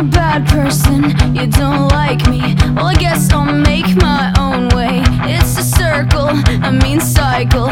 a bad person, you don't like me. Well, I guess I'll make my own way. It's a circle, A mean cycle.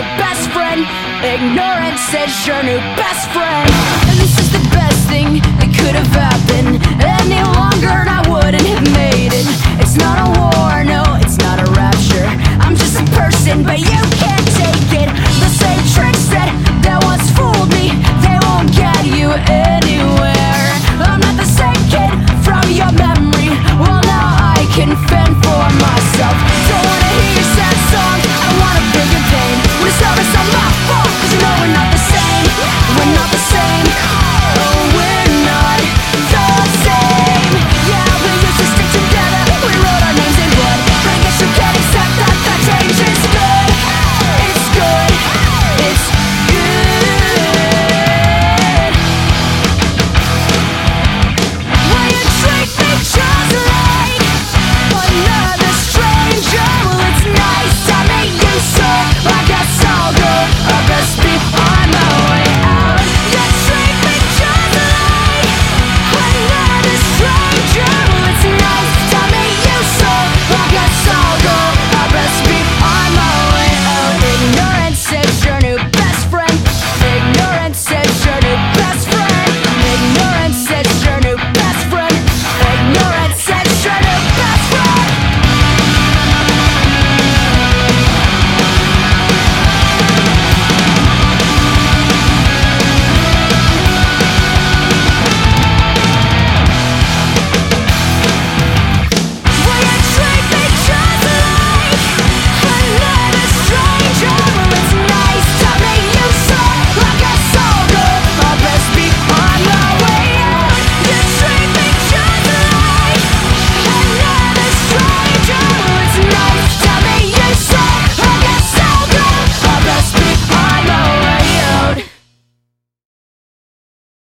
new best friend. Ignorance is your new best friend. And this is the best thing that could have happened any longer, and I would.